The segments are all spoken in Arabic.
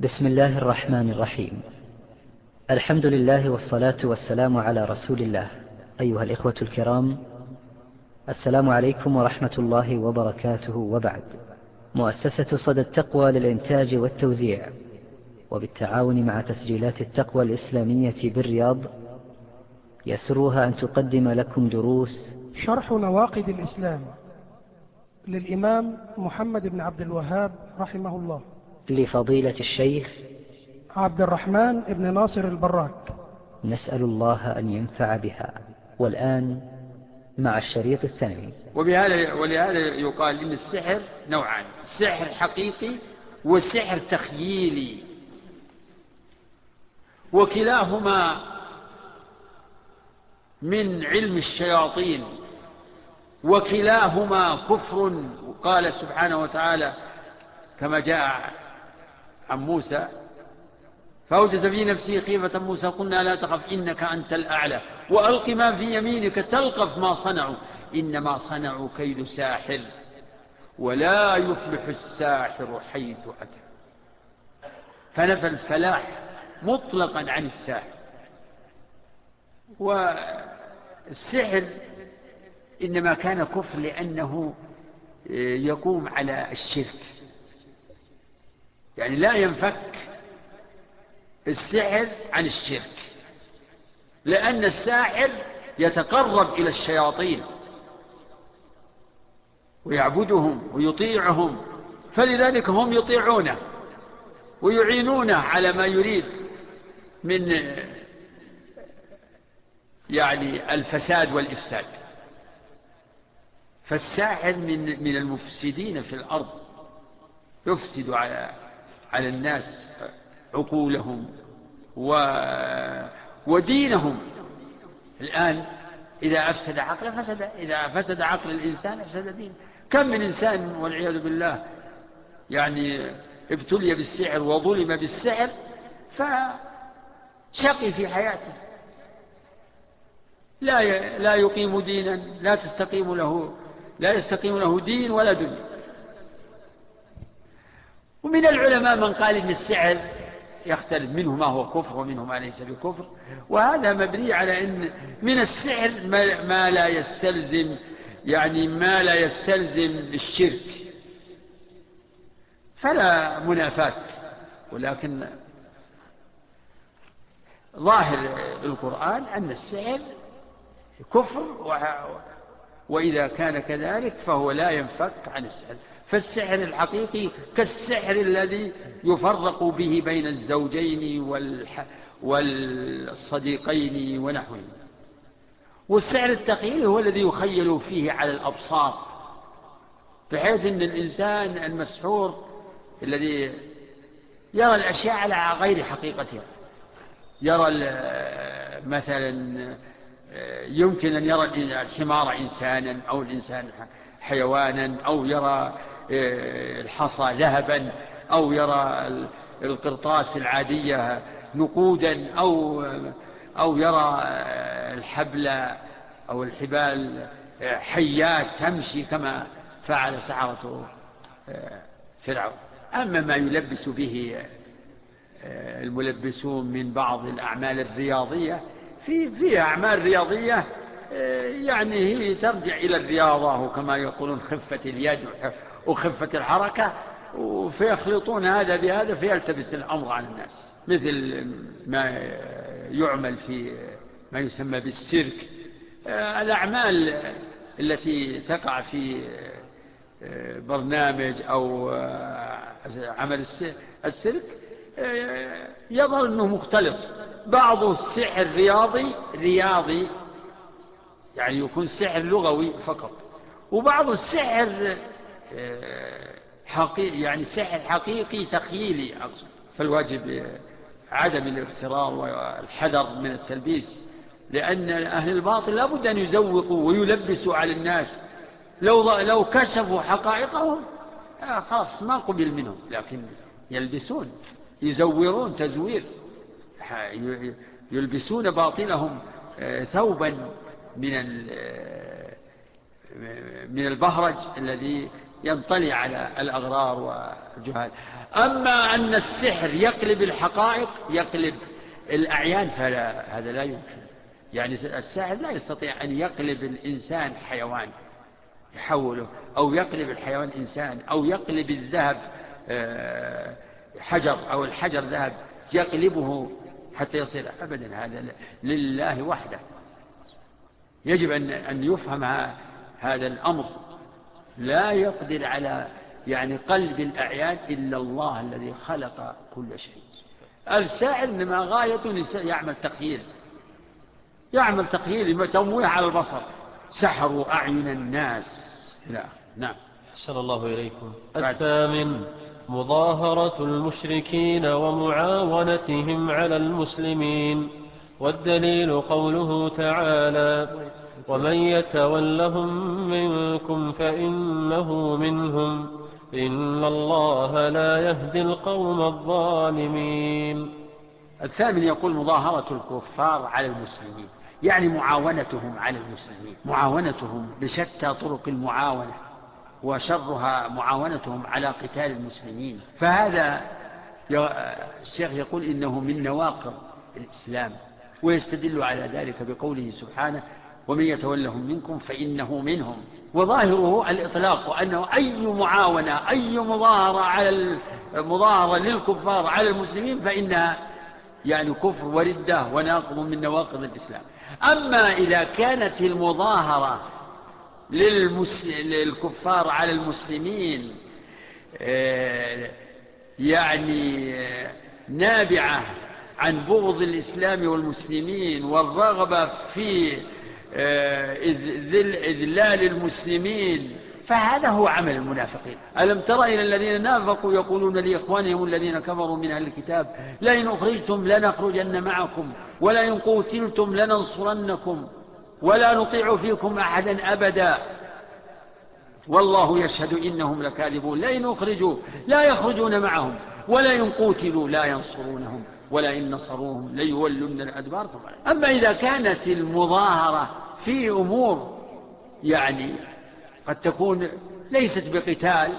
بسم الله الرحمن الرحيم. الحمد لله والصلاة والسلام على رسول الله. أيها الإخوة الكرام السلام عليكم ورحمة الله وبركاته وبعد. مؤسسة صدى التقوى للإنتاج والتوزيع وبالتعاون مع تسجيلات التقوى الإسلامية بالرياض يسرها أن تقدم لكم دروس شرح نواقد الإسلام للإمام محمد بن عبد الوهاب رحمه الله. لفضيلة الشيخ عبد الرحمن بن ناصر البراك. نسأل الله أن ينفع بها. والآن مع الشريط الثاني وبهذا ولهذا يقال إن السحر نوعان سحر حقيقي وسحر تخييلي. وكلاهما من علم الشياطين. وكلاهما كفر قال سبحانه وتعالى كما جاء عن موسى. فأوجز في نفسه خيفة موسى قلنا لا تخف إنك أنت الأعلى. وألق ما في يمينك تلقف ما صنعوا. إنما صنعوا كيد ساحر ولا يفلح الساحر حيث أتى. فنفى الفلاح مطلقا عن الساحر. والسحر إنما كان كفر لأنه يقوم على الشرك. يعني لا ينفك السحر عن الشرك لأن الساحر يتقرب إلى الشياطين ويعبدهم ويطيعهم فلذلك هم يطيعونه ويعينونه على ما يريد من يعني الفساد والإفساد. فالساحر من, من المفسدين في الأرض يفسد على على الناس عقولهم و... ودينهم. الآن إذا أفسد عقله فسد إذا فسد عقل الإنسان أفسد دينه كم من إنسان والعياذ بالله يعني ابتلي بالسحر وظلم بالسحر فشقي في حياته. لا لا يقيم دينا لا تستقيم له لا يستقيم له دين ولا دنيا. ومن العلماء من قال إن السعر يختلف منه ما هو كفر ومنه ما ليس بكفر. وهذا مبني على أن من السعر ما لا يستلزم يعني ما لا يستلزم الشرك. فلا منافات ولكن ظاهر القرآن أن السعر كفر وإذا كان كذلك فهو لا ينفك عن السعر. فالسحر الحقيقي كالسحر الذي يفرق به بين الزوجين والح... والصديقين ونحوهما والسحر التقييل هو الذي يخيل فيه على الأبصار بحيث أن الإنسان المسحور الذي يرى الأشياء على غير حقيقتها يرى مثلا يمكن أن يرى الحمار إنسانا أو الإنسان حيوانا أو يرى الحصى ذهبا أو يرى القرطاس العادية نقودا أو, أو يرى آه، الحبل أو الحبال آه، حيات تمشي كما فعل سعرة آه، فرعون. أما ما يلبس به الملبسون من بعض الأعمال الرياضية في أعمال رياضية يعني هي ترجع إلى الرياضة وكما يقولون خفة اليد وخفة الحركة فيخلطون هذا بهذا فيلتبس الأمر على الناس. مثل ما يعمل في ما يسمى بالسيرك. الأعمال التي تقع في برنامج أو عمل السيرك يظهر أنه مختلط. بعض السحر رياضي رياضي يعني يكون سحر لغوي فقط. وبعض السحر آه، حقيقي يعني سحر حقيقي تخييلي أقصد. فالواجب عدم الاغترار والحذر من التلبيس لأن أهل الباطل لابد أن يزوقوا ويلبسوا على الناس. لو, لو كشفوا حقائقهم آه، خلاص خاص ما قبل منهم لكن يلبسون يزورون تزوير. يلبسون باطلهم آه، ثوبا من من البهرج الذي ينطلي على الأغرار والجهال أما أن السحر يقلب الحقائق يقلب الأعيان فلا هذا لا يمكن. يعني الساحر لا يستطيع أن يقلب الإنسان حيوان يحوله أو يقلب الحيوان إنسان أو يقلب الذهب آه، حجر أو الحجر ذهب يقلبه حتى يصير أبدا. هذا لله وحده. يجب أن يفهم هذا الأمر. لا يقدر على يعني قلب الأعياد إلا الله الذي خلق كل شيء. الساعر لما غاية يعمل تقيير يعمل تقييد تمويه على البصر. سحروا أعين الناس. لا نعم. أحسن الله إليكم. الثامن مظاهرة المشركين ومعاونتهم على المسلمين. والدليل قوله تعالى ومن يتولهم منكم فإنه منهم إن الله لا يهدي القوم الظالمين الثامن يقول مظاهرة الكفار على المسلمين يعني معاونتهم على المسلمين معاونتهم بشتى طرق المعاونة وشرها معاونتهم على قتال المسلمين. فهذا الشيخ يقول إنه من نواقر الإسلام ويستدل على ذلك بقوله سبحانه ومن يتولهم منكم فإنه منهم. وظاهره الإطلاق أنه أي معاونة أي مظاهرة, على مظاهرة للكفار على المسلمين فإنها يعني كفر وردة وناقض من نواقض الإسلام. أما إذا كانت المظاهرة للمس... للكفار على المسلمين آه، يعني آه، نابعة عن بغض الإسلام والمسلمين والرغبة في آه، إذلال المسلمين. فهذا هو عمل المنافقين. ألم تر إلى الذين نافقوا يقولون لإخوانهم الذين كفروا من أهل الكتاب لئن أخرجتم لنخرجن معكم ولئن قوتلتم لننصرنكم ولا نطيع فيكم أحدا أبدا. والله يشهد إنهم لكاذبون. لئن أخرجوا لا يخرجون معهم ولا قوتلوا لا ينصرونهم ولئن نصروهم ليولن الأدبار. طبعا. أما إذا كانت المظاهرة في أمور يعني قد تكون ليست بقتال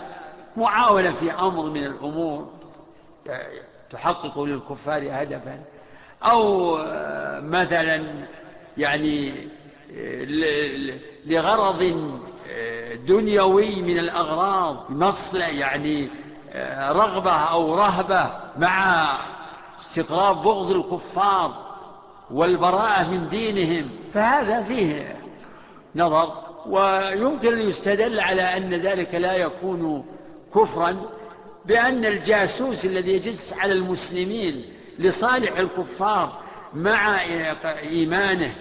معاولة في أمر من الأمور تحقق للكفار هدفا أو آه، مثلا يعني آه، لغرض آه، دنيوي من الأغراض نصل يعني رغبة أو رهبة مع استقراب بغض الكفار. والبراءة من دينهم فهذا فيه نظر ويمكن أن يستدل على أن ذلك لا يكون كفرا بأن الجاسوس الذي يجلس على المسلمين لصالح الكفار مع إيمانه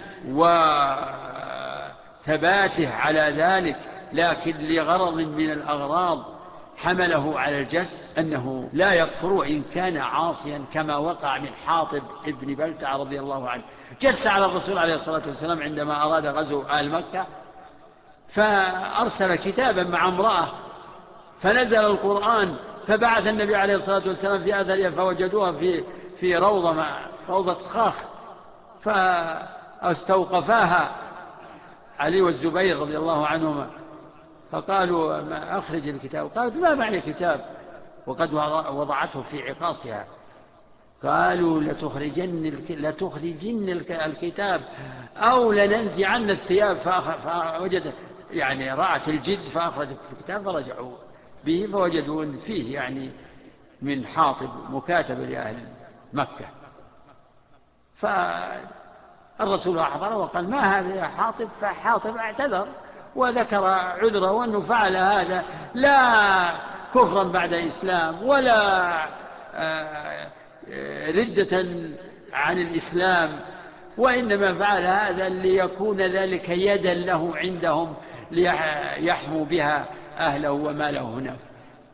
وثباته على ذلك لكن لغرض من الأغراض حمله على الجس أنه لا يكفر إن كان عاصيا كما وقع من حاطب ابن بلتع رضي الله عنه. جس على الرسول عليه الصلاة والسلام عندما أراد غزو آل مكة فأرسل كتابا مع امرأة فنزل القرآن فبعث النبي عليه الصلاة والسلام في أثرها فوجدوها في, في روضة, روضة خاخ فأستوقفاها علي والزبير رضي الله عنهما. فقالوا ما أخرج الكتاب؟ قالت ما معنى كتاب وقد وضعته في عقاصها. قالوا لتخرجن, لتخرجن الكتاب أو لننزعن الثياب فوجدت يعني رأت الجد فأخرجت الكتاب فرجعوا به فوجدوا أن فيه يعني من حاطب مكاتب لأهل مكة. فالرسول أحضر وقال ما هذا يا حاطب؟ فحاطب اعتذر. وذكر عذره وأنه فعل هذا لا كفرا بعد إسلام ولا آه، ردة عن الإسلام وإنما فعل هذا ليكون ذلك يدا له عندهم ليحموا بها أهله وماله هناك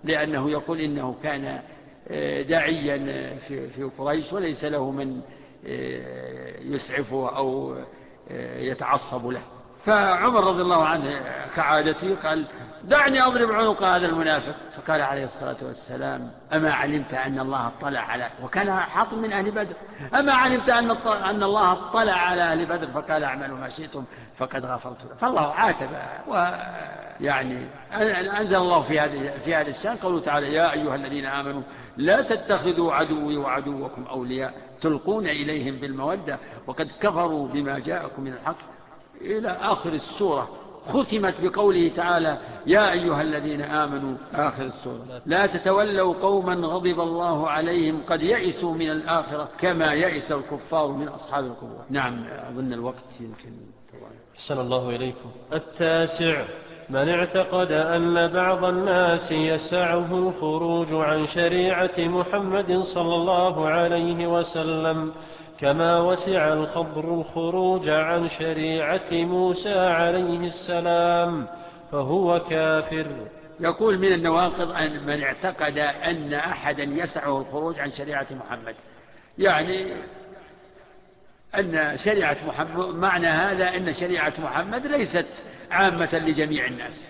لأنه يقول إنه كان آه، داعيا في قريش وليس له من آه، يسعفه أو يتعصب له. فعمر رضي الله عنه كعادته قال دعني أضرب عنق هذا المنافق. فقال عليه الصلاة والسلام أما علمت أن الله اطلع على وكان حاطم من أهل بدر. أما علمت أن, أن الله اطلع على أهل بدر فقال أعملوا ما شئتم فقد غفرت له. فالله عاتب. ويعني أنزل الله في هذه في هذه الشان قوله تعالى يا أيها الذين آمنوا لا تتخذوا عدوي وعدوكم أولياء تلقون إليهم بالمودة وقد كفروا بما جاءكم من الحق. إلى آخر السورة. ختمت بقوله تعالى يا أيها الذين آمنوا آخر السورة. لا تتولوا قوما غضب الله عليهم قد يئسوا من الآخرة كما يئس الكفار من أصحاب القبور. نعم أظن الوقت يمكن. صلى الله إليكم. التاسع من اعتقد أن بعض الناس يسعه الخروج عن شريعة محمد صلى الله عليه وسلم كما وسع الخضر الخروج عن شريعة موسى عليه السلام فهو كافر. يقول من النواقض أن من اعتقد أن أحدا يسعه الخروج عن شريعة محمد. يعني أن شريعة محمد معنى هذا أن شريعة محمد ليست عامة لجميع الناس.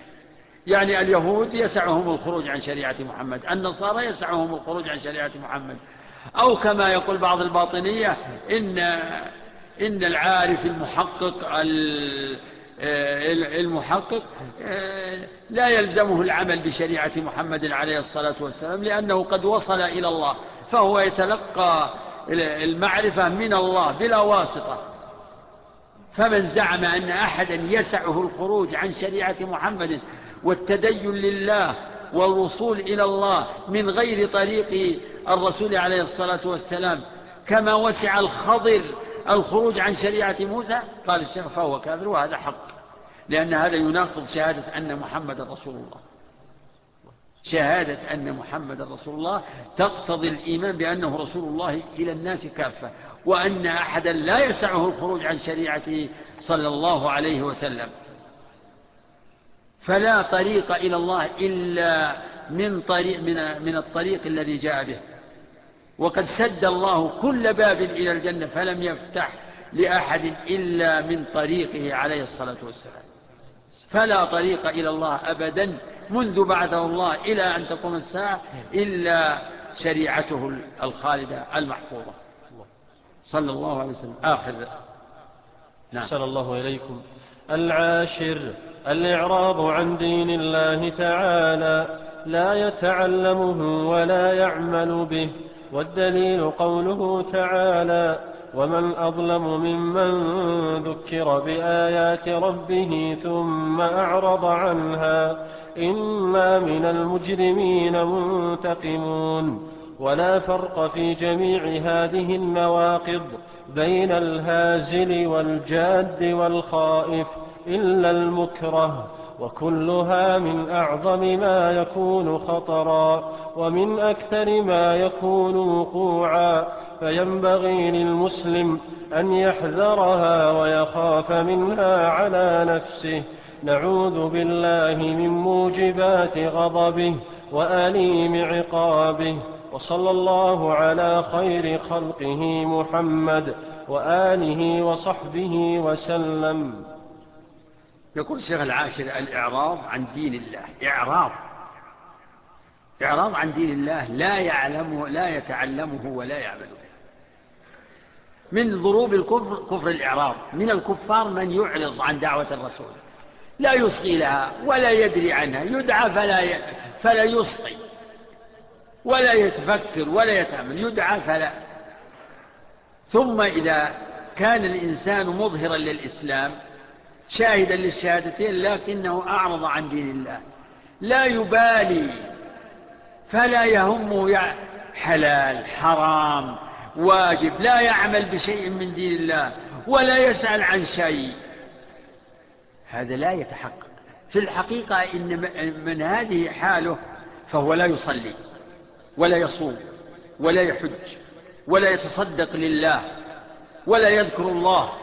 يعني اليهود يسعهم الخروج عن شريعة محمد النصارى يسعهم الخروج عن شريعة محمد. أو كما يقول بعض الباطنية إن, إن العارف المحقق آه، المحقق آه، لا يلزمه العمل بشريعة محمد عليه الصلاة والسلام لأنه قد وصل إلى الله فهو يتلقى المعرفة من الله بلا واسطة. فمن زعم أن أحدا يسعه الخروج عن شريعة محمد والتدين لله والوصول إلى الله من غير طريق الرسول عليه الصلاة والسلام كما وسع الخضر الخروج عن شريعة موسى؟ قال الشيخ فهو كاذر وهذا حق لأن هذا يناقض شهادة أن محمد رسول الله. شهادة أن محمد رسول الله تقتضي الإيمان بأنه رسول الله إلى الناس كافة وأن أحدا لا يسعه الخروج عن شريعته صلى الله عليه وسلم. فلا طريق إلى الله إلا من, طريق من, من الطريق الذي جاء به. وقد سد الله كل باب إلى الجنة فلم يفتح لأحد إلا من طريقه عليه الصلاة والسلام. فلا طريق إلى الله أبدا منذ بعد الله إلى أن تقوم الساعة إلا شريعته الخالدة المحفوظة. صلى الله عليه وسلم. آخر. نعم. صلى الله إليكم العاشر الإعراب عن دين الله تعالى لا يتعلمه ولا يعمل به. والدليل قوله تعالى ومن أظلم ممن ذكر بآيات ربه ثم أعرض عنها إنا من المجرمين منتقمون ولا فرق في جميع هذه النواقض بين الهازل والجاد والخائف إلا المكره وكلها من أعظم ما يكون خطرا ومن أكثر ما يكون وقوعا فينبغي للمسلم أن يحذرها ويخاف منها على نفسه نعوذ بالله من موجبات غضبه وأليم عقابه وصلى الله على خير خلقه محمد وآله وصحبه وسلم يقول الشيخ العاشر الإعراض عن دين الله. إعراض إعراض عن دين الله. لا يعلمه لا يتعلمه ولا يعمله. من ضروب الكفر كفر الإعراض من الكفار من يعرض عن دعوة الرسول. لا يصغي لها ولا يدري عنها. يدعى فلا, ي... فلا يصغي. ولا يتفكر ولا يتعمل يدعى فلا. ثم إذا كان الإنسان مظهرا للإسلام شاهدا للشهادتين لكنه أعرض عن دين الله. لا يبالي فلا يهمه حلال حرام واجب لا يعمل بشيء من دين الله ولا يسأل عن شيء. هذا لا يتحقق. في الحقيقة إن من هذه حاله فهو لا يصلي ولا يصوم ولا يحج ولا يتصدق لله ولا يذكر الله.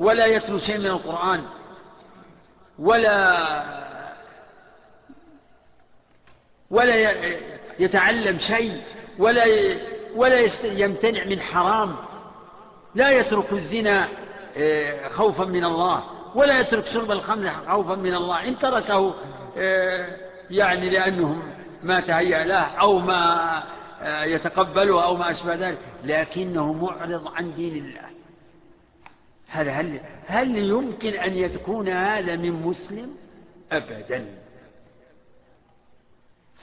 ولا يتلو شيء من القرآن ولا ولا يتعلم شيء ولا ولا يمتنع من حرام لا يترك الزنا آه، خوفا من الله ولا يترك شرب الخمر خوفا من الله. إن تركه آه، يعني لأنهم ما تهيأ له أو ما آه، يتقبله أو ما أشبه ذلك لكنه معرض عن دين الله. هل, هل, هل يمكن أن يكون هذا من مسلم؟ أبدا.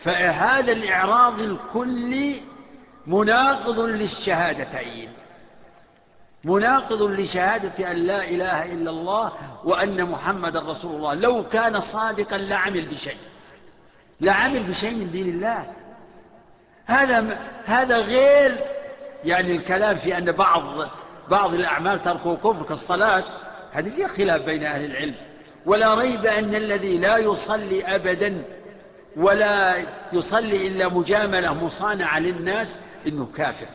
فهذا الإعراض الكلي مناقض للشهادتين. مناقض لشهادة أن لا إله إلا الله وأن محمد رسول الله. لو كان صادقا لعمل بشيء. لعمل بشيء من دين الله. هذا, هذا غير يعني الكلام في أن بعض بعض الأعمال ترك كفر كالصلاة. هذه فيها خلاف بين أهل العلم. ولا ريب أن الذي لا يصلي أبدا ولا يصلي إلا مجاملة مصانعة للناس إنه كافر.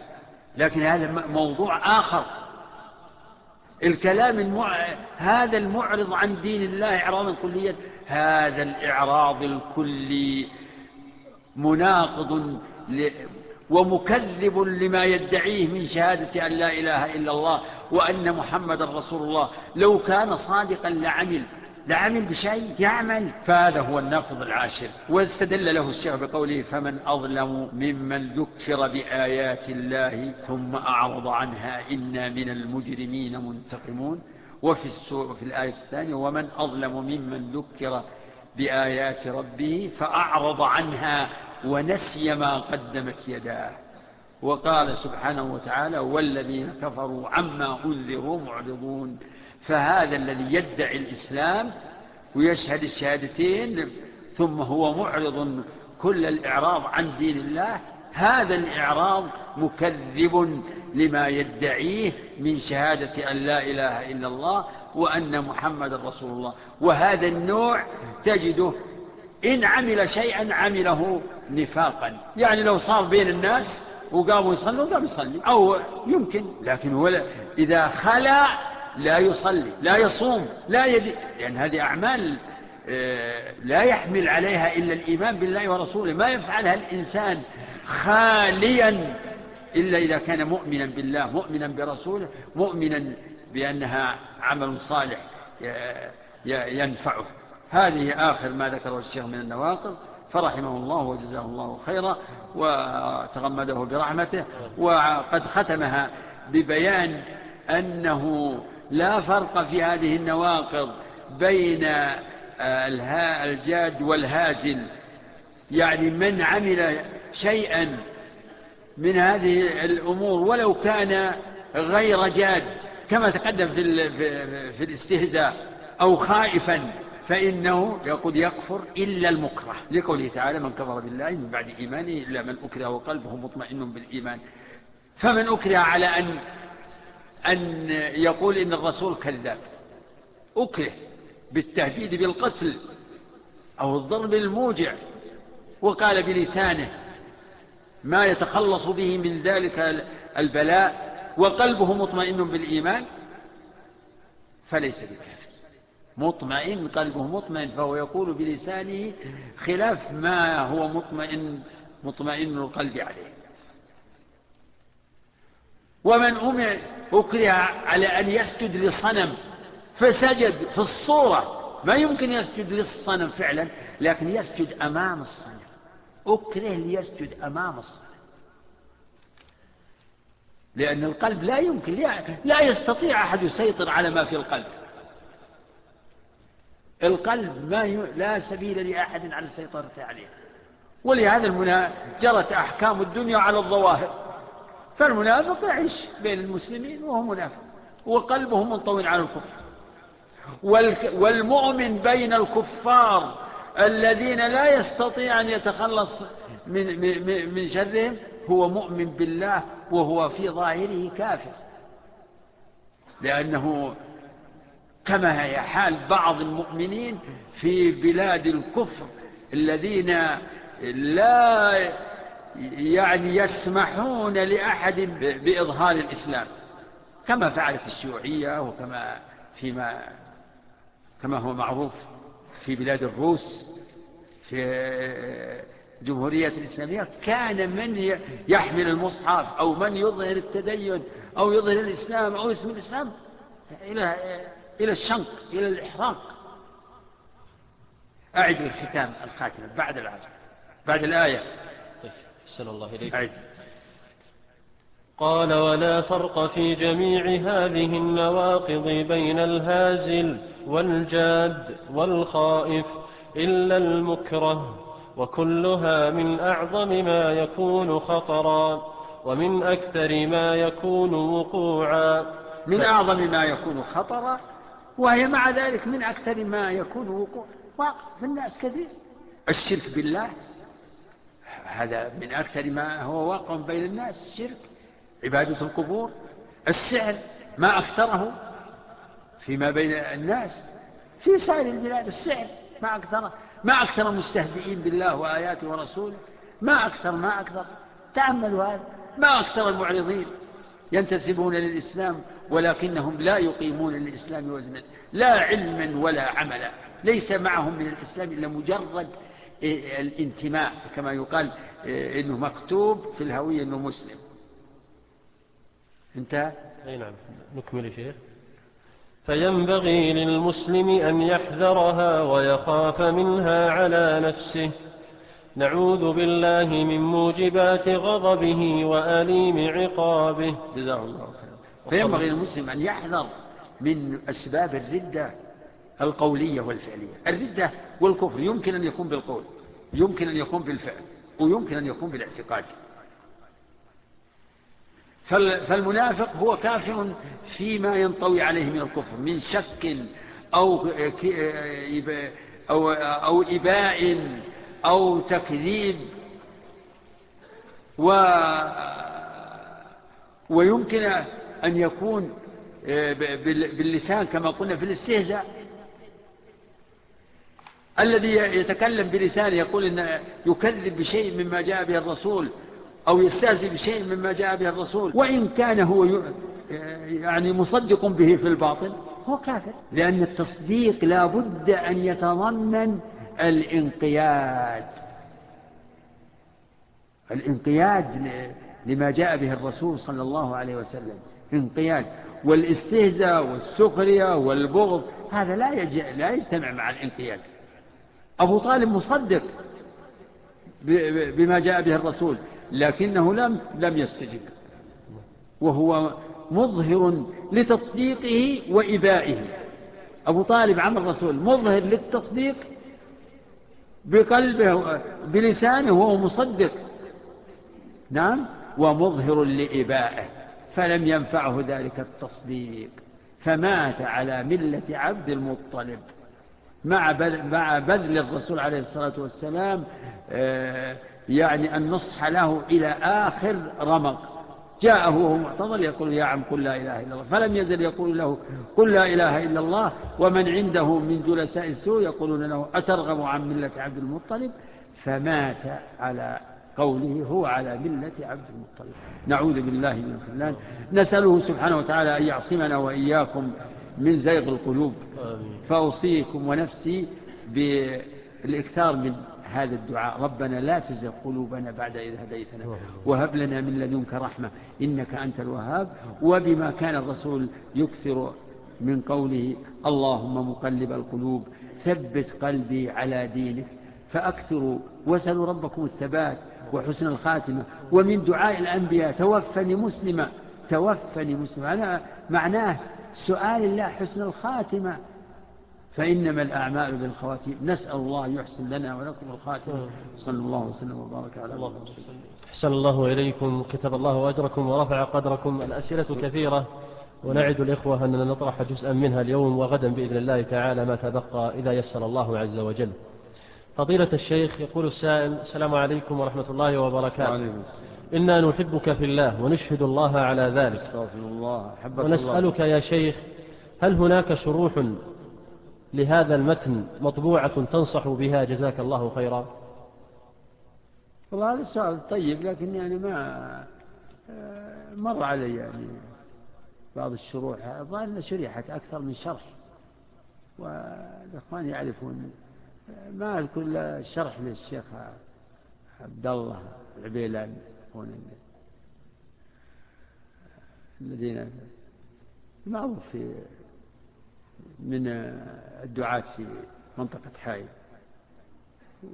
لكن هذا موضوع آخر. الكلام المع... هذا المعرض عن دين الله إعراضا كليا. هذا الإعراض الكلي مناقض ل... ومكذب لما يدعيه من شهادة أن لا إله إلا الله وأن محمد رسول الله. لو كان صادقا لعمل. لعمل بشيء يعمل. فهذا هو الناقض العاشر. واستدل له الشيخ بقوله فمن أظلم ممن ذكر بآيات الله ثم أعرض عنها إنا من المجرمين منتقمون. وفي, في الآية الثانية ومن أظلم ممن ذكر بآيات ربه فأعرض عنها. ونسي ما قدمت يداه. وقال سبحانه وتعالى والذين كفروا عما أنذروا معرضون. فهذا الذي يدعي الإسلام ويشهد الشهادتين ثم هو معرض كل الإعراض عن دين الله هذا الإعراض مكذب لما يدعيه من شهادة أن لا إله إلا الله وأن محمد رسول الله. وهذا النوع تجده إن عمل شيئا عمله نفاقا. يعني لو صار بين الناس وقاموا يصلوا قام يصلي. أو يمكن. لكن ولا إذا خلع لا يصلي لا يصوم لا يدي لأن يعني هذه أعمال آه، لا يحمل عليها إلا الإيمان بالله ورسوله. ما يفعلها الإنسان خاليا إلا إذا كان مؤمنا بالله مؤمنا برسوله مؤمنا بأنها عمل صالح آه، ينفعه. هذه آخر ما ذكره الشيخ من النواقض. فرحمه الله وجزاه الله خيرا وتغمده برحمته وقد ختمها ببيان أنه لا فرق في هذه النواقض بين آه، الجاد والهازل. يعني من عمل شيئا من هذه الأمور ولو كان غير جاد كما تقدم في, في الاستهزاء أو خائفا. فإنه يقول يكفر إلا المكره. لقوله تعالى من كفر بالله من بعد إيمانه إلا من أكره وقلبه مطمئن بالإيمان. فمن أكره على أن, أن يقول إن الرسول كذاب. أكره بالتهديد بالقتل أو الضرب الموجع. وقال بلسانه ما يتخلص به من ذلك البلاء. وقلبه مطمئن بالإيمان. فليس بكافر. مطمئن قلبه مطمئن فهو يقول بلسانه خلاف ما هو مطمئن مطمئن القلب عليه. ومن أمر أكره على أن يسجد لصنم فسجد في الصورة. ما يمكن يسجد للصنم فعلا لكن يسجد أمام الصنم. أكره ليسجد أمام الصنم. لأن القلب لا يمكن لا يستطيع أحد يسيطر على ما في القلب. القلب ما ي... لا سبيل لأحد على السيطرة عليه. ولهذا المنا... جرت أحكام الدنيا على الظواهر. فالمنافق يعيش بين المسلمين وهو منافق. وقلبه منطوي على الكفر. والك... والمؤمن بين الكفار الذين لا يستطيع أن يتخلص من, من, من شرهم هو مؤمن بالله وهو في ظاهره كافر. لأنه كما هي حال بعض المؤمنين في بلاد الكفر الذين لا يعني يسمحون لأحد بإظهار الإسلام. كما فعلت الشيوعية وكما فيما كما هو معروف في بلاد الروس في جمهورية الإسلامية كان من يحمل المصحف أو من يظهر التدين أو يظهر الإسلام أو اسم الإسلام إلى إلى الشنق إلى الإحراق. أعد الختام الخاتمة بعد العصر بعد الآية. طيب صلى الله إليك. أعد. قال ولا فرق في جميع هذه النواقض بين الهازل والجاد والخائف إلا المكره وكلها من أعظم ما يكون خطرا ومن أكثر ما يكون وقوعا. من أعظم ما يكون خطرا وهي مع ذلك من أكثر ما يكون وقوع. واقع في الناس كثير الشرك بالله هذا من أكثر ما هو واقع بين الناس. الشرك عبادة القبور. السحر ما أكثره فيما بين الناس. في سائر البلاد السحر ما أكثره ما أكثر مستهزئين بالله وآياته ورسوله. ما أكثر ما أكثر. تأملوا هذا. ما أكثر المعرضين. ينتسبون للإسلام ولكنهم لا يقيمون للإسلام وزنا لا علما ولا عملا. ليس معهم من الإسلام إلا مجرد إيه، الانتماء كما يقال إيه، إنه مكتوب في الهوية إنه مسلم. انتهى؟ أي نعم نكمل شيخ. فينبغي للمسلم أن يحذرها ويخاف منها على نفسه. نعوذ بالله من موجبات غضبه وأليم عقابه. جزاه الله خير فينبغي المسلم أن يحذر من أسباب الردة القولية والفعلية. الردة والكفر. يمكن أن يكون بالقول يمكن أن يكون بالفعل ويمكن أن يكون بالاعتقاد. فالمنافق هو كافر فيما ينطوي عليه من الكفر من شك أو, آه، أو, أو إباء أو تكذيب و ويمكن أن يكون آه، باللسان كما قلنا في الاستهزاء. الذي يتكلم بلسانه يقول إن يكذب بشيء مما جاء به الرسول أو يستهزئ بشيء مما جاء به الرسول وإن كان هو آه، يعني مصدق به في الباطل هو كافر. لأن التصديق لابد أن يتضمن الانقياد. الانقياد لما جاء به الرسول صلى الله عليه وسلم. انقياد. والاستهزاء والسخرية والبغض هذا لا, يج... لا يجتمع مع الانقياد. أبو طالب مصدق بما جاء به الرسول لكنه لم, لم يستجب. وهو مظهر لتصديقه وإبائه. أبو طالب عمل الرسول مظهر للتصديق بقلبه بلسانه وهو مصدق. نعم ومظهر لإبائه فلم ينفعه ذلك التصديق. فمات على ملة عبد المطلب. مع بذل الرسول عليه الصلاة والسلام آه، يعني النصح له إلى آخر رمق. جاءه وهو معتضل يقول يا عم قل لا إله إلا الله. فلم يزل يقول له قل لا إله إلا الله. ومن عنده من جلساء السوء يقولون له أترغب عن ملة عبد المطلب؟ فمات على قوله هو على ملة عبد المطلب. نعوذ بالله من الخلال نسأله سبحانه وتعالى أن يعصمنا وإياكم من زيغ القلوب. فأوصيكم ونفسي بالإكثار من هذا الدعاء. ربنا لا تزغ قلوبنا بعد إذ هديتنا وهب لنا من لدنك رحمة. إنك أنت الوهاب. وبما كان الرسول يكثر من قوله اللهم مقلب القلوب ثبت قلبي على دينك فأكثروا واسألوا ربكم الثبات وحسن الخاتمة. ومن دعاء الأنبياء توفني مسلمة توفني مسلمة معناه سؤال الله حسن الخاتمة. فإنما الأعمال بالخواتيم. نسأل الله يحسن لنا ولكم الخاتم. صلى الله وسلم وبارك على الله أحسن الله إليكم. كتب الله أجركم ورفع قدركم. الأسئلة كثيرة. ونعد الإخوة أننا نطرح جزءا منها اليوم وغدا بإذن الله تعالى ما تبقى إذا يسر الله عز وجل. فضيلة الشيخ يقول السائل السلام عليكم ورحمة الله وبركاته. وعليكم. إنا نحبك في الله ونشهد الله على ذلك. الله. ونسألك الله. يا شيخ هل هناك شروح لهذا المتن مطبوعة تنصح بها جزاك الله خيرا. والله هذا السؤال طيب لكن يعني ما مر علي يعني بعض الشروح. الظاهر شريحة شرحت أكثر من شرح والإخوان يعرفون. ما الكل شرح للشيخ عبد الله العبيلان الذين معروف في من الدعاة في منطقة حائل.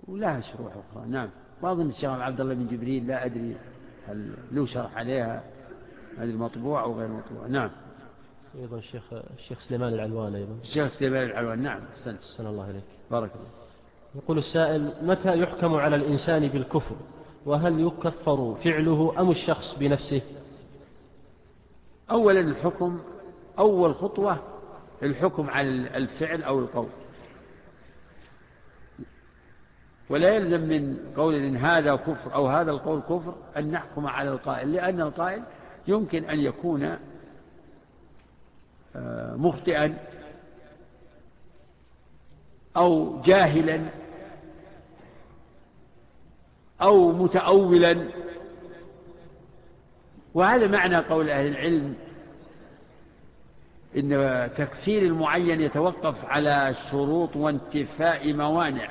ولها شروح أخرى. نعم. وأظن الشيخ عبد الله بن جبريل لا أدري هل له شرح عليها هذه المطبوع أو غير مطبوع نعم. أيضا الشيخ الشيخ سليمان العلوان أيضا. الشيخ سليمان العلوان. نعم. أحسن أحسن الله عليك بارك الله. يقول السائل متى يحكم على الإنسان بالكفر؟ وهل يكفر فعله أم الشخص بنفسه؟ أولا الحكم أول خطوة الحكم على الفعل أو القول. ولا يلزم من قول إن هذا كفر أو هذا القول كفر أن نحكم على القائل لأن القائل يمكن أن يكون آه، مخطئا أو جاهلا أو متأولا. وهذا معنى قول أهل العلم إن تكفير المعين يتوقف على شروط وانتفاء موانع.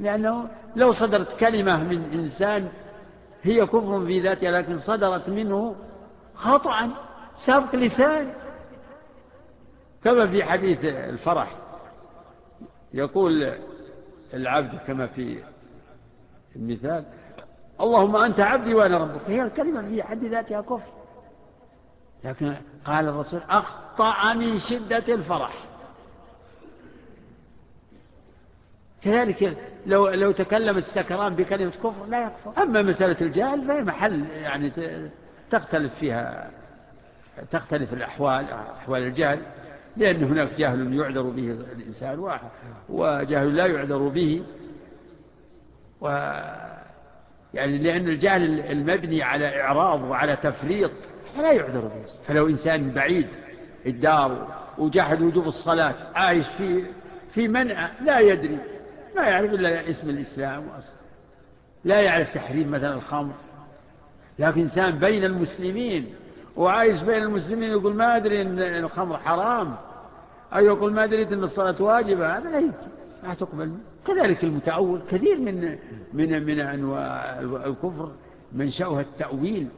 لأنه لو صدرت كلمة من إنسان هي كفر في ذاتها لكن صدرت منه خطأ سابق لسان. كما في حديث الفرح يقول العبد كما في المثال اللهم أنت عبدي وأنا ربك. هي الكلمة في حد ذاتها كفر. لكن قال الرسول أخطأ من شدة الفرح. كذلك لو, لو تكلم السكران بكلمة كفر لا يكفر. أما مسألة الجهل فهي محل يعني تختلف فيها تختلف الأحوال أحوال الجهل لأن هناك جهل يعذر به الإنسان واحد وجهل لا يعذر به. و يعني لأن الجهل المبني على إعراض وعلى تفريط فلا يعذر به. فلو إنسان بعيد الدار وجحد وجوب الصلاة عايش في, في منع لا يدري ما يعرف إلا اسم الإسلام وأصلا لا يعرف تحريم مثلا الخمر. لكن إنسان بين المسلمين وعايش بين المسلمين يقول ما أدري أن الخمر حرام. أو يقول ما أدري أن الصلاة واجبة هذا لا يمكن ما تقبل كذلك المتأول كثير من من من أنواع الكفر منشأها التأويل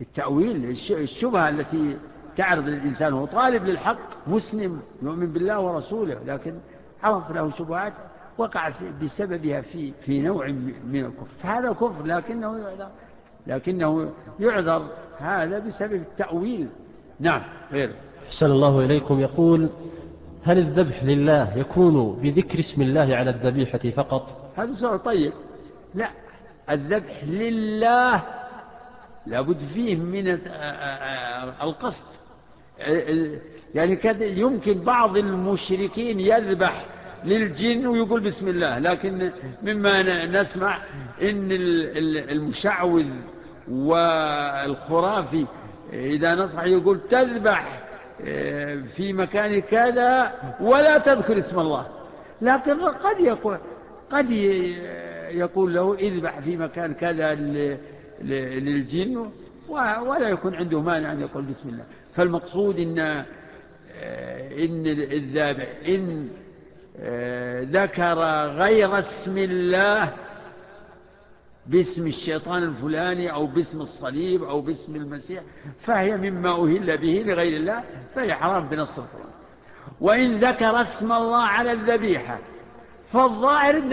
التأويل الشبهة التي تعرض للإنسان هو طالب للحق مسلم يؤمن بالله ورسوله لكن عرض له شبهات وقع بسببها في, في نوع من الكفر. فهذا كفر لكنه يعذر لكنه يعذر هذا بسبب التأويل. نعم غير. حسن الله إليكم. يقول هل الذبح لله يكون بذكر اسم الله على الذبيحة فقط؟ هذا سؤال طيب. لا الذبح لله لابد فيه من القصد. يعني يمكن بعض المشركين يذبح للجن ويقول بسم الله لكن مما نسمع إن المشعوذ والخرافي إذا نصح يقول تذبح في مكان كذا ولا تذكر اسم الله. لكن قد يقول قد يقول له اذبح في مكان كذا للجن ولا يكون عنده مانع أن يقول بسم الله. فالمقصود إن, آه، إن الذابع إن آه، ذكر غير اسم الله باسم الشيطان الفلاني أو باسم الصليب أو باسم المسيح فهي مما أهل به لغير الله فهي حرام بنص القرآن. وإن ذكر اسم الله على الذبيحة فالظاهر أن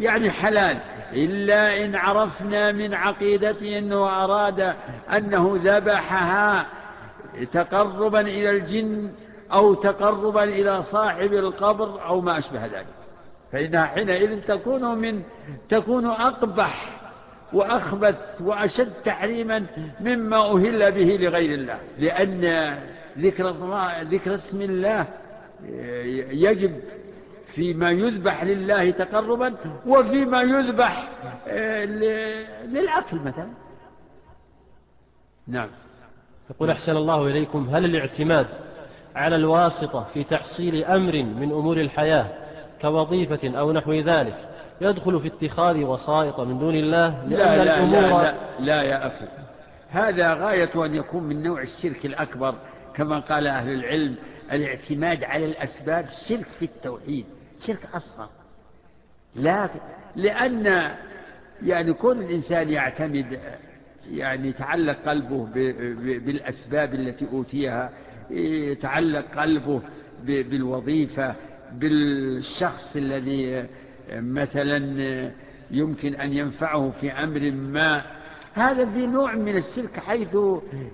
يعني حلال. إلا إن عرفنا من عقيدته أنه أراد أنه ذبحها تقربا إلى الجن أو تقربا إلى صاحب القبر أو ما أشبه ذلك. فإنها حينئذ تكون من تكون أقبح وأخبث وأشد تحريما مما أهل به لغير الله. لأن ذكر, ذكر اسم الله يجب فيما يذبح لله تقربا وفيما يذبح آه، للأكل مثلا. نعم. يقول أحسن الله إليكم هل الاعتماد على الواسطة في تحصيل أمر من أمور الحياة كوظيفة أو نحو ذلك يدخل في اتخاذ وسائط من دون الله لا لا الأمور لا, لا, لا يا أخي. هذا غاية أن يكون من نوع الشرك الأكبر كما قال أهل العلم الاعتماد على الأسباب شرك في التوحيد. شرك أصغر. لا لأن يعني كون الإنسان يعتمد يعني تعلق قلبه بالأسباب التي أوتيها تعلق قلبه بالوظيفة بالشخص الذي مثلا يمكن أن ينفعه في أمر ما هذا في نوع من السلك حيث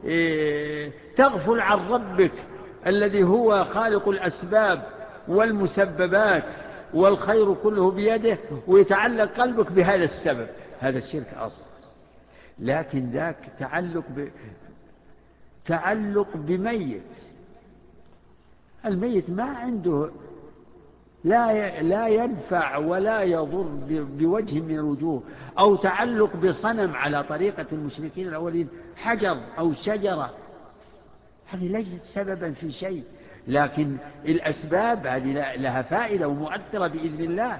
إيه، تغفل عن ربك الذي هو خالق الأسباب. والمسببات والخير كله بيده ويتعلق قلبك بهذا السبب هذا الشرك أصلا. لكن ذاك تعلق ب... تعلق بميت. الميت ما عنده لا لا ينفع ولا يضر بوجه من الوجوه أو تعلق بصنم على طريقة المشركين الأولين حجر أو شجرة. هذه ليست سببا في شيء. لكن الأسباب هذه لها فائدة ومؤثرة بإذن الله.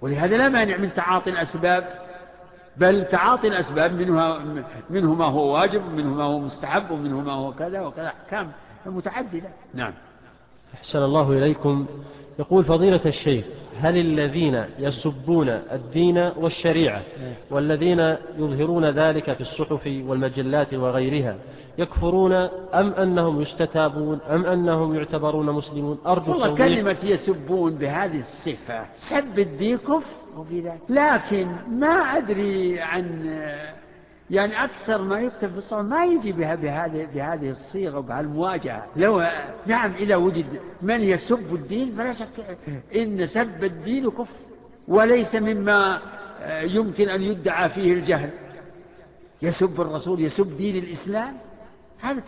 ولهذا لا مانع من تعاطي الأسباب. بل تعاطي الأسباب منها, منه ما هو واجب ومنه ما هو مستحب ومنه ما هو كذا وكذا. أحكام متعددة. نعم. أحسن الله إليكم. يقول فضيلة الشيخ هل الذين يسبون الدين والشريعة إيه. والذين يظهرون ذلك في الصحف والمجلات وغيرها يكفرون أم أنهم يستتابون أم أنهم يعتبرون مسلمون؟ أرجو والله كلمة يسبون بهذه الصفة سب الدين كفر. لكن ما أدري عن يعني أكثر ما يكتب في الصحف ما يجي بها بهذه, بهذه الصيغة وبهالمواجهة. لو نعم إذا وجد من يسب الدين فلا شك إن سب الدين كفر وليس مما آه، يمكن أن يدعى فيه الجهل. يسب الرسول يسب دين الإسلام. هذا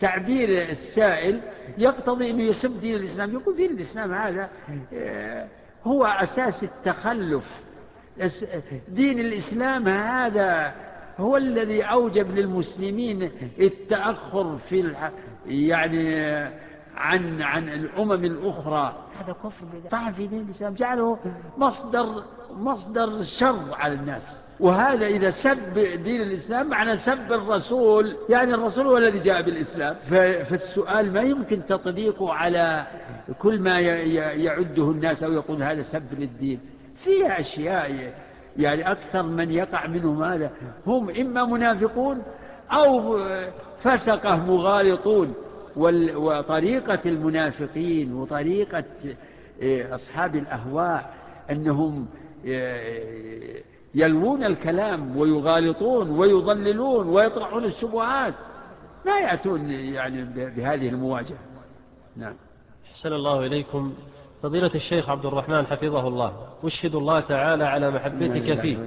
تعبير السائل يقتضي أنه يسب دين الإسلام. يقول دين الإسلام هذا آه، هو أساس التخلف. دين الإسلام هذا هو الذي أوجب للمسلمين التأخر في الح... يعني عن عن الأمم الأخرى. هذا كفر طعن في دين الإسلام جعله مصدر مصدر شر على الناس. وهذا إذا سب دين الإسلام معنى سب الرسول يعني الرسول هو الذي جاء بالإسلام. فالسؤال ما يمكن تطبيقه على كل ما يعده الناس أو يقول هذا سب للدين؟ فيها أشياء يعني أكثر من يقع منهم هذا هم إما منافقون أو فسقه مغالطون. وطريقة المنافقين وطريقة آه، أصحاب الأهواء أنهم آه، يلوون الكلام ويغالطون ويضللون ويطرحون الشبهات. لا يأتون يعني بهذه المواجهة. نعم. حسن الله إليكم. فضيلة الشيخ عبد الرحمن حفظه الله أشهد الله تعالى على محبتك فيه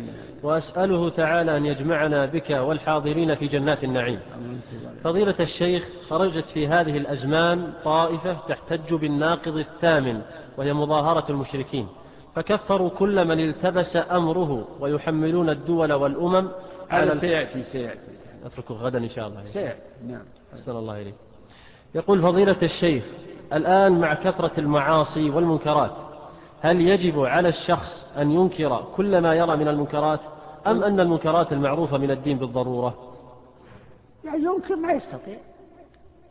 وأسأله تعالى أن يجمعنا بك والحاضرين في جنات النعيم. فضيلة الشيخ خرجت في هذه الأزمان طائفة تحتج بالناقض الثامن وهي مظاهرة المشركين. فكفروا كل من التبس أمره ويحملون الدول والأمم على سيأتي سيأتي. أتركه غدا إن شاء الله سيأتي نعم. أسأل الله إليك. يقول فضيلة الشيخ الآن مع كثرة المعاصي والمنكرات هل يجب على الشخص أن ينكر كل ما يرى من المنكرات أم أن المنكرات المعروفة من الدين بالضرورة؟ يعني يمكن ما يستطيع.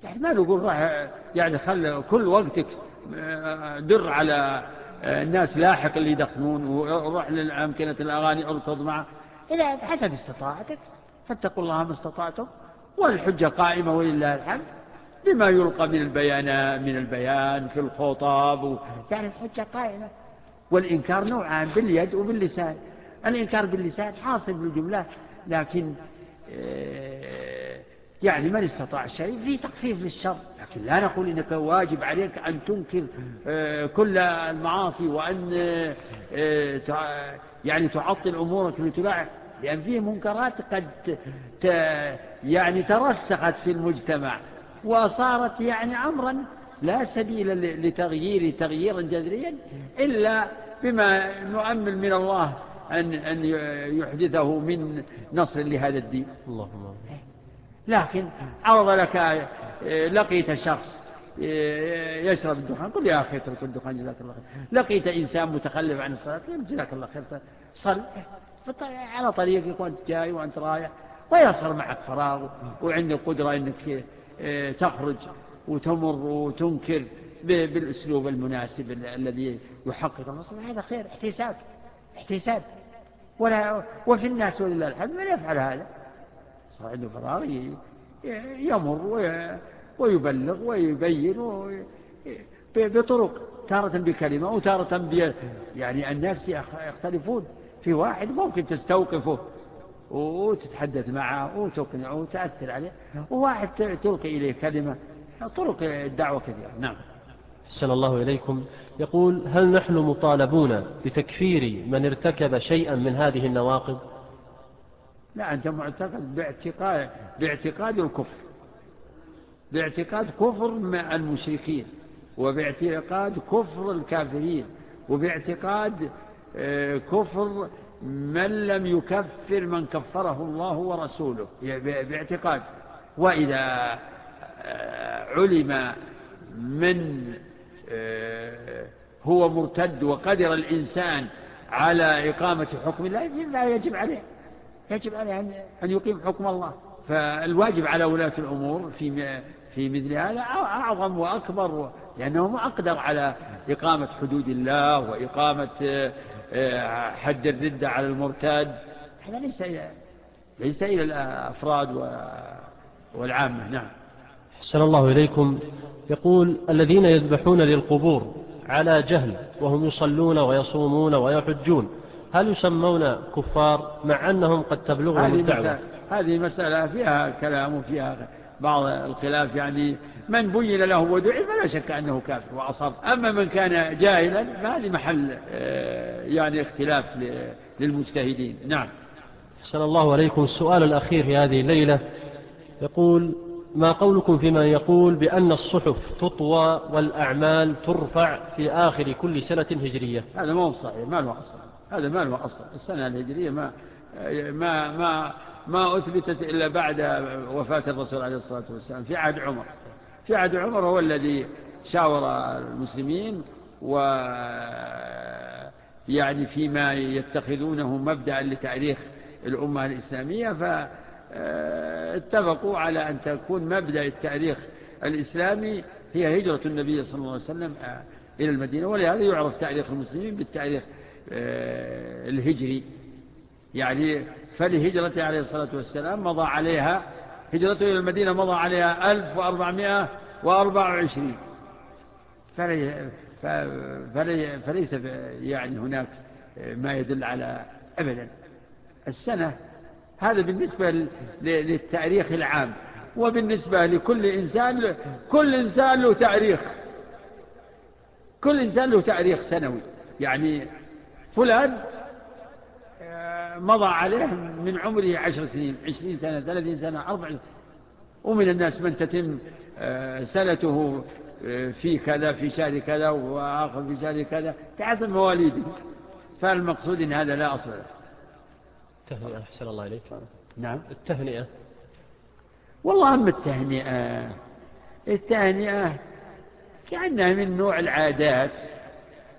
يعني ما نقول راح يعني خل كل وقتك آه، در على آه، الناس لاحق اللي يدخنون وروح للأمكنة الأغاني اركض معه إلى حسب استطاعتك فاتقوا الله ما استطعتم والحجة قائمة ولله الحمد. بما يلقى من البيان من البيان في الخطاب يعني الحجة قائمة. والإنكار نوعان باليد وباللسان. الإنكار باللسان حاصل بالجملة لكن آه، يعني من استطاع الشريف في تخفيف للشر. لكن لا نقول إنك واجب عليك أن تنكر آه، كل المعاصي وأن آه، يعني تعطل أمورك لتلاعب لأن فيه منكرات قد يعني ترسخت في المجتمع. وصارت يعني أمرا لا سبيل لتغيير تغييرا جذريا إلا بما نؤمل من الله أن, أن يحدثه من نصر لهذا الدين. الله الله لكن عرض لك آه، لقيت شخص آه، يشرب الدخان قل يا أخي اترك الدخان جزاك الله خير. لقيت إنسان متخلف عن الصلاة جزاك الله خير صل. على طريقك وأنت جاي وأنت رايح ويصر معك فراغ وعندك قدرة أنك إيه، تخرج وتمر وتنكر بالأسلوب المناسب الذي يحقق. المصلحة هذا خير احتساب احتساب. ولا وفي الناس ولله الحمد من يفعل هذا؟ صار عنده فراغ يمر ويبلغ ويبين بطرق تارة بكلمة وتارة يعني الناس يختلفون. في واحد ممكن تستوقفه. وتتحدث معه وتقنعه وتأثر عليه. نعم. وواحد تلقي إليه كلمة طرق الدعوة كثيرة. نعم. أحسن الله إليكم. يقول هل نحن مطالبون بتكفير من ارتكب شيئا من هذه النواقض؟ لا أنت معتقد باعتقاد, باعتقاد الكفر. باعتقاد كفر مع المشركين وباعتقاد كفر الكافرين وباعتقاد آه، كفر من لم يكفر من كفره الله ورسوله باعتقاد. وإذا آه، علم من آه، هو مرتد وقدر الإنسان على إقامة حكم الله لا يجب عليه. يجب عليه أن يقيم حكم الله. فالواجب على ولاة الأمور في في مثل هذا أعظم وأكبر لأنهم أقدر على إقامة حدود الله وإقامة آه، آه، حج الردة على المرتاد هذا ليس ليس إلى الأفراد والعامة نعم. حسن الله إليكم. يقول الذين يذبحون للقبور على جهل وهم يصلون ويصومون ويحجون هل يسمون كفار مع أنهم قد تبلغهم الدعوة؟ هذه مسألة فيها كلام وفيها بعض الخلاف يعني من بين له ودعي فلا شك أنه كافر وأصاب أما من كان جاهلا فهذه محل آه، يعني اختلاف للمجتهدين. نعم. صلى الله عليكم السؤال الأخير في هذه الليلة. يقول ما قولكم فيما يقول بأن الصحف تطوى والأعمال ترفع في آخر كل سنة هجرية؟ هذا ما هو صحيح ما له أصل. هذا ما له أصل. السنة الهجرية ما آه، ما ما ما أثبتت إلا بعد وفاة الرسول عليه الصلاة والسلام في عهد عمر. في عهد عمر هو الذي شاور المسلمين و يعني فيما يتخذونه مبدأ لتاريخ الأمة الإسلامية فاتفقوا على أن تكون مبدأ التاريخ الإسلامي هي هجرة النبي صلى الله عليه وسلم آه، إلى المدينة. ولهذا يعرف تاريخ المسلمين بالتاريخ آه، الهجري. يعني فلهجرته عليه الصلاة والسلام مضى عليها هجرته إلى المدينة مضى عليها 1424 فلي فلي فليس يعني هناك ما يدل على أبدا. السنة هذا بالنسبة للتاريخ العام وبالنسبة لكل إنسان كل إنسان له تاريخ. كل إنسان له تاريخ سنوي. يعني فلان مضى عليه من عمره عشر سنين عشرين سنة ثلاثين سنة أربع سنة ومن الناس من تتم آه، سنته آه، في كذا في شهر كذا وآخر في شهر كذا. كحسب مواليده فالمقصود إن هذا لا أصل له. التهنئة أحسن الله إليك. نعم. التهنئة. والله أما التهنئة التهنئة كأنها من نوع العادات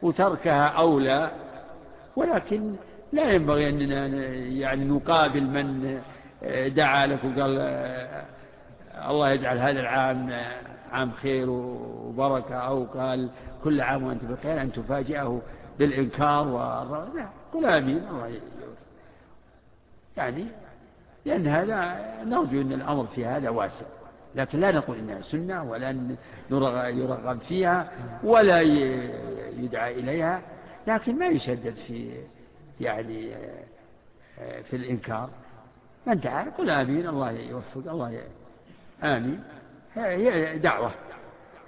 وتركها أولى ولكن لا ينبغي أننا يعني نقابل من آه، دعا لك وقال آه، الله يجعل هذا العام آه، عام خير وبركة أو قال كل عام وأنت بخير أن تفاجئه بالإنكار والرغم لا قل آمين الله يعني لأن هذا نرجو أن الأمر في هذا واسع لكن لا نقول إنها سنة ولا يرغب فيها ولا يدعى إليها لكن ما يشدد في يعني آه، في الإنكار. من دعا قل آمين الله يوفق الله آمين. هي دعوة.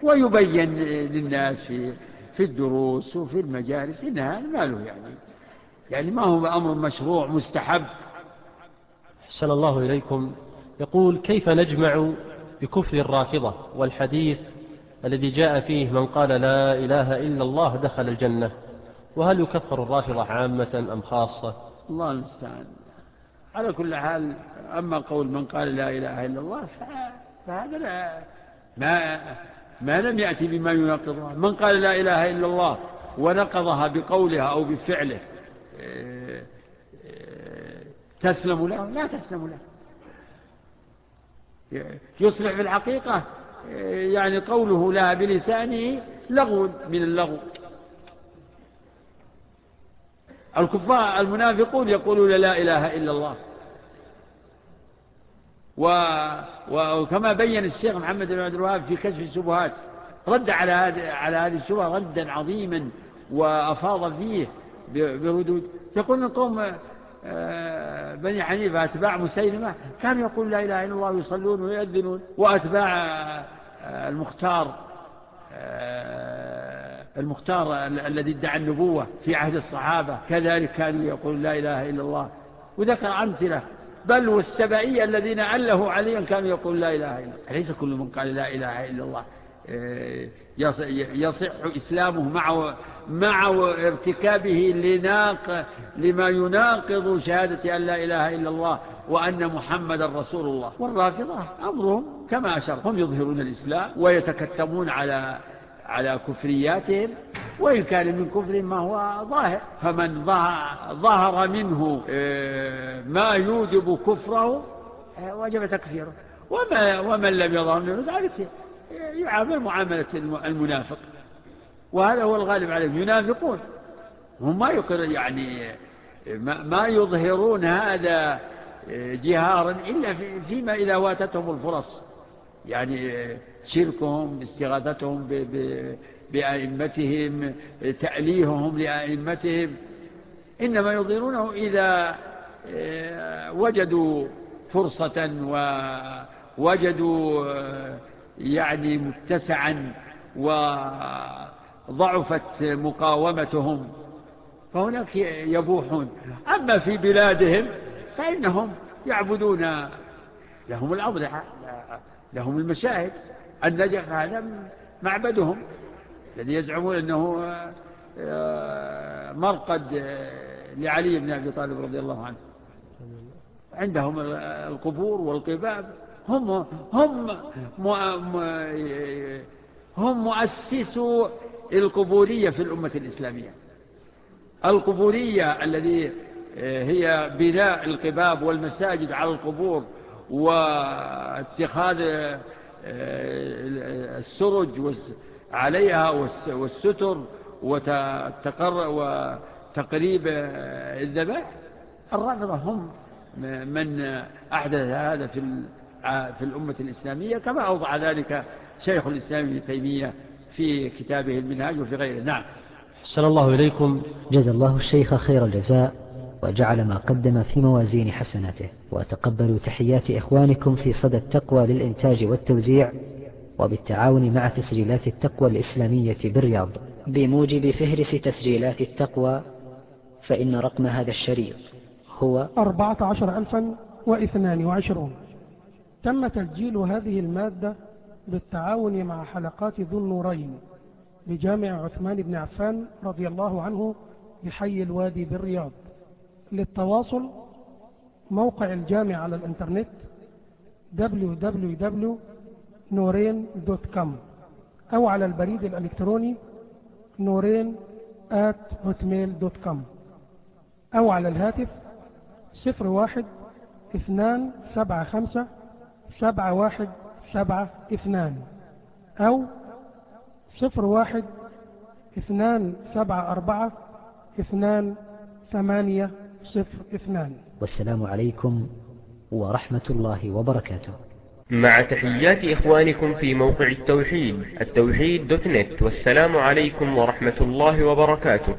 ويبين للناس في, في الدروس وفي المجالس إنها ماله ما له يعني. يعني ما هو أمر مشروع مستحب. حسن الله إليكم. يقول كيف نجمع بكفر الرافضة والحديث الذي جاء فيه من قال لا إله إلا الله دخل الجنة؟ وهل يكفر الرافضة عامة أم خاصة؟ الله المستعان. على كل حال أما قول من قال لا إله إلا الله فهذا لا ما, ما لم يأتي بما ينقضها من قال لا إله إلا الله ونقضها بقولها أو بفعله آه، آه، تسلم له؟ لا تسلم له. يصلح في الحقيقة آه، يعني قوله لها بلسانه لغو من اللغو. الكفار المنافقون يقولون لا إله إلا الله. وكما بين الشيخ محمد بن عبد الوهاب في كشف الشبهات رد على هذه على هذه الشبهة ردا عظيما وأفاض فيه بردود. يقول القوم آه، بني حنيفة أتباع مسيلمة كانوا يقول لا إله إلا الله ويصلون ويؤذنون وأتباع آه، المختار آه، المختار الذي ادعى النبوة في عهد الصحابة كذلك كان يقول لا إله إلا الله. وذكر أمثلة بل والسبعية الذين أله عليا كانوا يقول لا إله إلا الله. ليس كل من قال لا إله إلا الله؟ آه، يصح إسلامه مع مع ارتكابه لناق لما يناقض شهادة أن لا إله إلا الله وأن محمد رسول الله. والرافضة أمرهم كما أشر هم يظهرون الإسلام ويتكتمون على على كفرياتهم وإن كان من كفر ما هو ظاهر. فمن ظهر منه آه، ما يوجب كفره آه، وجب تكفيره. وما ومن لم يظهر منه ذلك آه، يعامل معاملة المنافق. وهذا هو الغالب عليهم ينافقون. هم ما يقر يعني ما يظهرون هذا جهارا إلا فيما إذا واتتهم الفرص. يعني شركهم باستغاثتهم بأئمتهم تأليههم لأئمتهم إنما يظهرونه إذا آه، وجدوا فرصة ووجدوا يعني آه، متسعا وضعفت مقاومتهم فهناك يبوحون أما في بلادهم فإنهم يعبدون لهم الأضحى لهم المشاهد النجف هذا معبدهم الذي يزعمون أنه آه، مرقد آه، لعلي بن أبي طالب رضي الله عنه. عندهم القبور والقباب هم هم هم مؤسسوا القبورية في الأمة الإسلامية. القبورية الذي آه، هي بناء القباب والمساجد على القبور واتخاذ آه، آه، السرج عليها والستر وتقريب آه، الذبح الرغبة هم من أحدث هذا في في الأمة الإسلامية كما أوضع ذلك شيخ الإسلام ابن تيمية في كتابه المنهاج وفي غيره. نعم. صلى الله إليكم. جزا الله الشيخ خير الجزاء. وجعل ما قدم في موازين حسناته. وتقبلوا تحيات إخوانكم في صدى التقوى للإنتاج والتوزيع وبالتعاون مع تسجيلات التقوى الإسلامية بالرياض. بموجب فهرس تسجيلات التقوى فإن رقم هذا الشريط هو 14022 تم تسجيل هذه المادة بالتعاون مع حلقات ذو النورين بجامع عثمان بن عفان رضي الله عنه بحي الوادي بالرياض. للتواصل موقع الجامع على الانترنت www.norain.com أو على البريد الإلكتروني نورين أو على الهاتف 01 2 7 أو 01 2 7 002 والسلام عليكم ورحمة الله وبركاته. مع تحيات إخوانكم في موقع التوحيد التوحيد دوت نت والسلام عليكم ورحمة الله وبركاته.